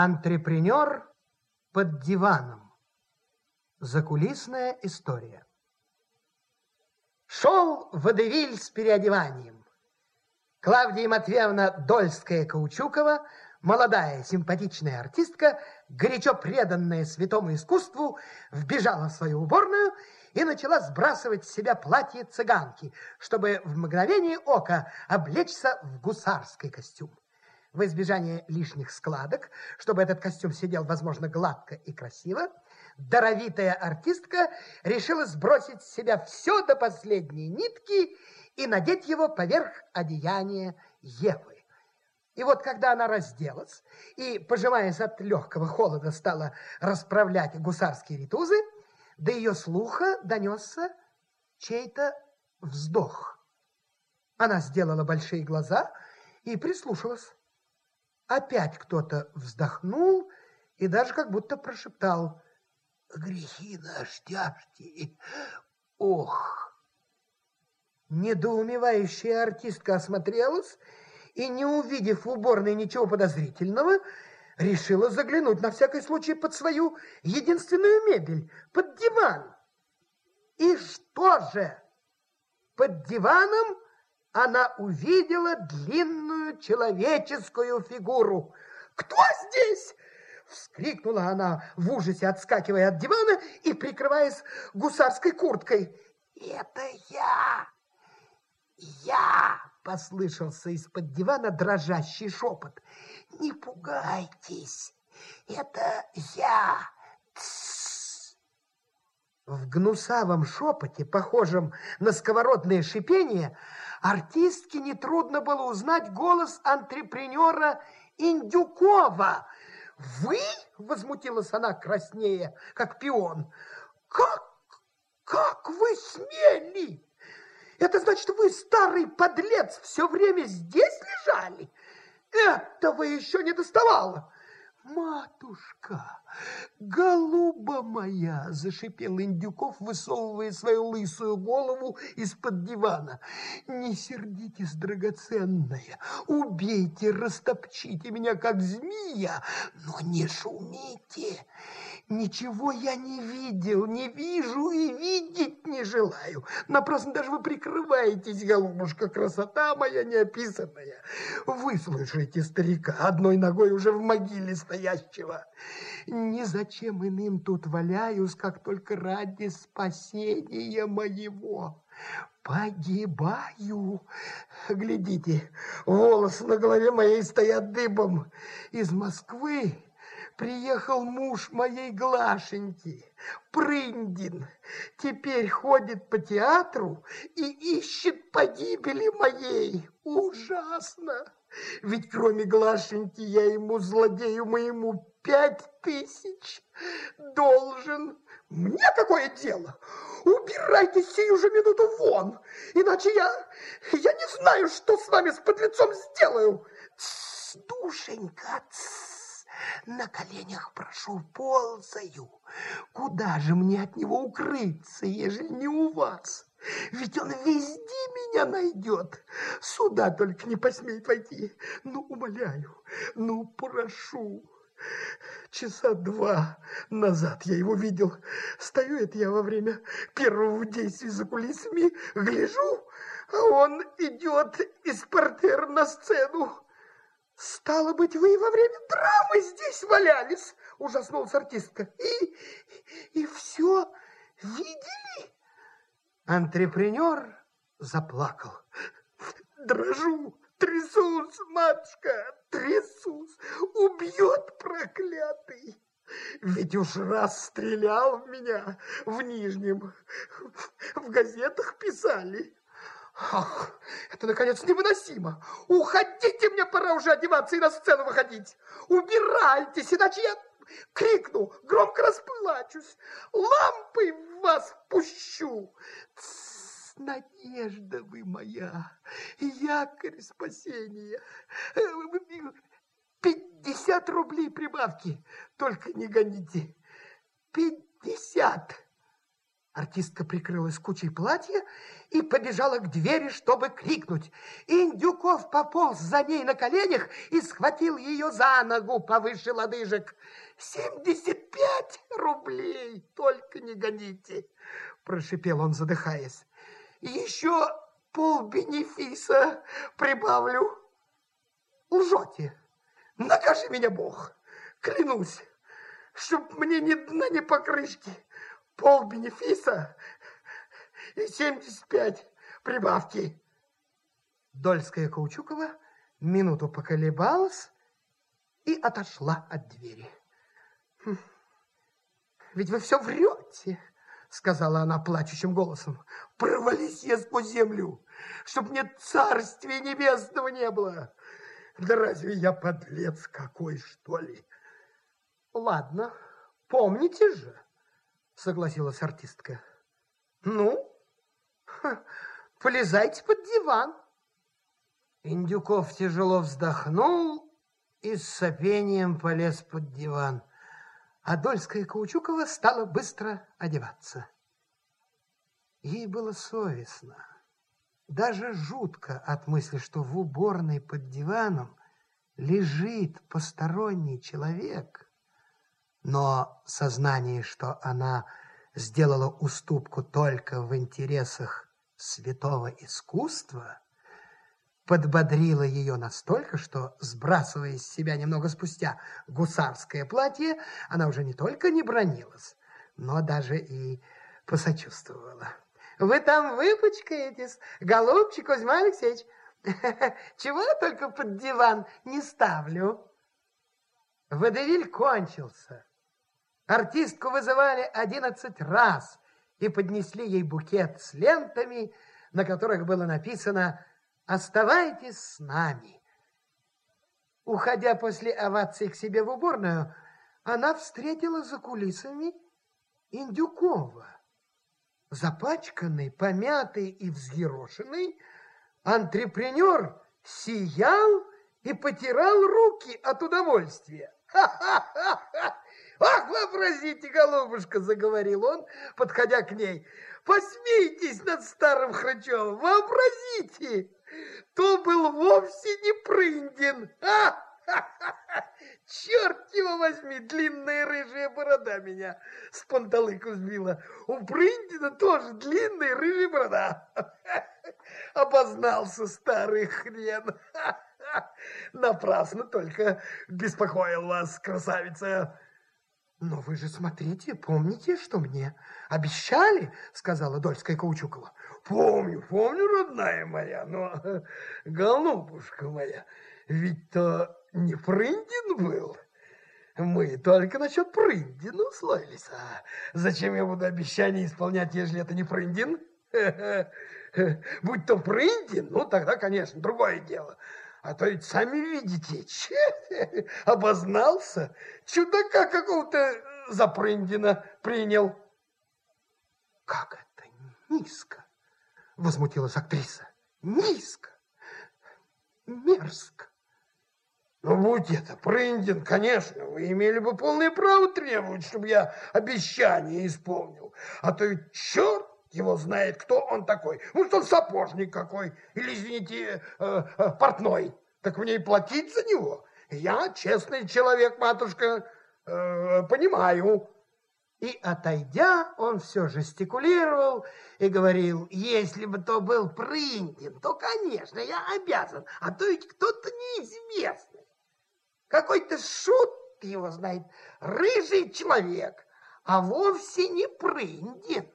Антрепренер под диваном. Закулисная история. Шел водевиль с переодеванием. Клавдия Матвеевна Дольская-Каучукова, молодая симпатичная артистка, горячо преданная святому искусству, вбежала в свою уборную и начала сбрасывать с себя платье цыганки, чтобы в мгновение ока облечься в гусарский костюм. В избежание лишних складок, чтобы этот костюм сидел, возможно, гладко и красиво, даровитая артистка решила сбросить с себя все до последней нитки и надеть его поверх одеяния Евы. И вот когда она разделась и, пожимаясь от легкого холода, стала расправлять гусарские ритузы, до ее слуха донесся чей-то вздох. Она сделала большие глаза и прислушалась. Опять кто-то вздохнул и даже как будто прошептал «Грехи наши тяжкие! Ох!» Недоумевающая артистка осмотрелась и, не увидев в уборной ничего подозрительного, решила заглянуть на всякий случай под свою единственную мебель, под диван. И что же? Под диваном она увидела длинную человеческую фигуру. «Кто здесь?» Вскрикнула она в ужасе, отскакивая от дивана и прикрываясь гусарской курткой. «Это я! Я!» Послышался из-под дивана дрожащий шепот. «Не пугайтесь! Это я!» В гнусавом шепоте, похожем на сковородное шипение, артистке нетрудно было узнать голос антрепренера Индюкова. «Вы?» – возмутилась она краснее, как пион. «Как? Как вы смели? Это значит, вы, старый подлец, все время здесь лежали? Этого еще не доставало!» «Матушка, голуба моя!» – зашипел Индюков, высовывая свою лысую голову из-под дивана. «Не сердитесь, драгоценная, убейте, растопчите меня, как змея, но не шумите!» Ничего я не видел, не вижу и видеть не желаю. Напрасно даже вы прикрываетесь, голубушка, красота моя неописанная. Выслушайте старика, одной ногой уже в могиле стоящего. Ни зачем иным тут валяюсь, как только ради спасения моего. Погибаю. Глядите, волосы на голове моей стоят дыбом. Из Москвы приехал муж моей Глашеньки, Прындин. Теперь ходит по театру и ищет погибели моей. Ужасно! Ведь кроме Глашеньки я ему, злодею моему, пять тысяч должен. Мне какое дело? Убирайтесь сию же минуту вон, иначе я, я не знаю, что с вами с подлецом сделаю. Тс, душенька, тс. На коленях прошу, ползаю. Куда же мне от него укрыться, ежели не у вас? Ведь он везде меня найдет. Сюда только не посмеет войти. Ну, умоляю, ну, прошу. Часа два назад я его видел. Стою это я во время первого действия за кулисами, гляжу, а он идет из портера на сцену. Стало быть, вы во время драмы здесь валялись, ужаснулась артистка. И, и все видели? Антрепренер заплакал. Дрожу, трясусь, матушка, трясусь, убьет проклятый. Ведь уж раз стрелял в меня в Нижнем, в газетах писали. Ах, это, наконец, невыносимо. Уходите, мне пора уже одеваться и на сцену выходить. Убирайтесь, иначе я крикну, громко расплачусь, лампой в вас пущу. Тс, надежда вы моя, якорь спасения. Пятьдесят рублей прибавки, только не гоните. Пятьдесят. Артистка прикрылась кучей платья и побежала к двери, чтобы крикнуть. Индюков пополз за ней на коленях и схватил ее за ногу повыше лодыжек. «Семьдесят пять рублей! Только не гоните!» Прошипел он, задыхаясь. «Еще пол бенефиса прибавлю». «Лжете! Накажи меня Бог! Клянусь, чтоб мне ни дна, ни покрышки!» Пол бенефиса и 75 прибавки. Дольская Каучукова минуту поколебалась и отошла от двери. «Хм, «Ведь вы все врете», — сказала она плачущим голосом. «Провались я сквозь землю, чтоб мне царствия небесного не было. Да разве я подлец какой, что ли?» «Ладно, помните же» согласилась артистка. Ну, полезайте под диван. Индюков тяжело вздохнул и с сопением полез под диван. А Дольская Каучукова стала быстро одеваться. Ей было совестно, даже жутко от мысли, что в уборной под диваном лежит посторонний человек – но сознание, что она сделала уступку только в интересах святого искусства, подбодрило ее настолько, что, сбрасывая с себя немного спустя гусарское платье, она уже не только не бронилась, но даже и посочувствовала. «Вы там выпачкаетесь, голубчик Кузьма Алексеевич? Чего я только под диван не ставлю?» Водевиль кончился. Артистку вызывали одиннадцать раз и поднесли ей букет с лентами, на которых было написано «Оставайтесь с нами». Уходя после овации к себе в уборную, она встретила за кулисами Индюкова. Запачканный, помятый и взъерошенный, антрепренер сиял и потирал руки от удовольствия. «Ха-ха-ха! Ах, вообразите, голубушка!» – заговорил он, подходя к ней. «Посмейтесь над старым Хрычевым! Вообразите! То был вовсе не Прындин! А! Черт его возьми, длинная рыжая борода меня с панталыку сбила. У Прындина тоже длинная рыжая борода. Обознался старый хрен. Напрасно только беспокоил вас, красавица. Но вы же смотрите, помните, что мне обещали, сказала Дольская Каучукова. Помню, помню, родная моя, но, голубушка моя, ведь то не Прындин был. Мы только насчет Прындина условились. А зачем я буду обещание исполнять, если это не Прындин? Будь то Прындин, ну тогда, конечно, другое дело. А то ведь сами видите, че, обознался, чудака какого-то Запрындина принял. Как это низко, возмутилась актриса. Низко, мерзко. Ну, будь это Прындин, конечно, вы имели бы полное право требовать, чтобы я обещание исполнил. А то ведь черт его знает, кто он такой. Может, он сапожник какой, или, извините, э, э, портной. Так мне и платить за него. Я честный человек, матушка, э, понимаю. И, отойдя, он все жестикулировал и говорил, если бы то был Прынтин, то, конечно, я обязан, а то ведь кто-то неизвестный. Какой-то шут его знает, рыжий человек, а вовсе не Прындин.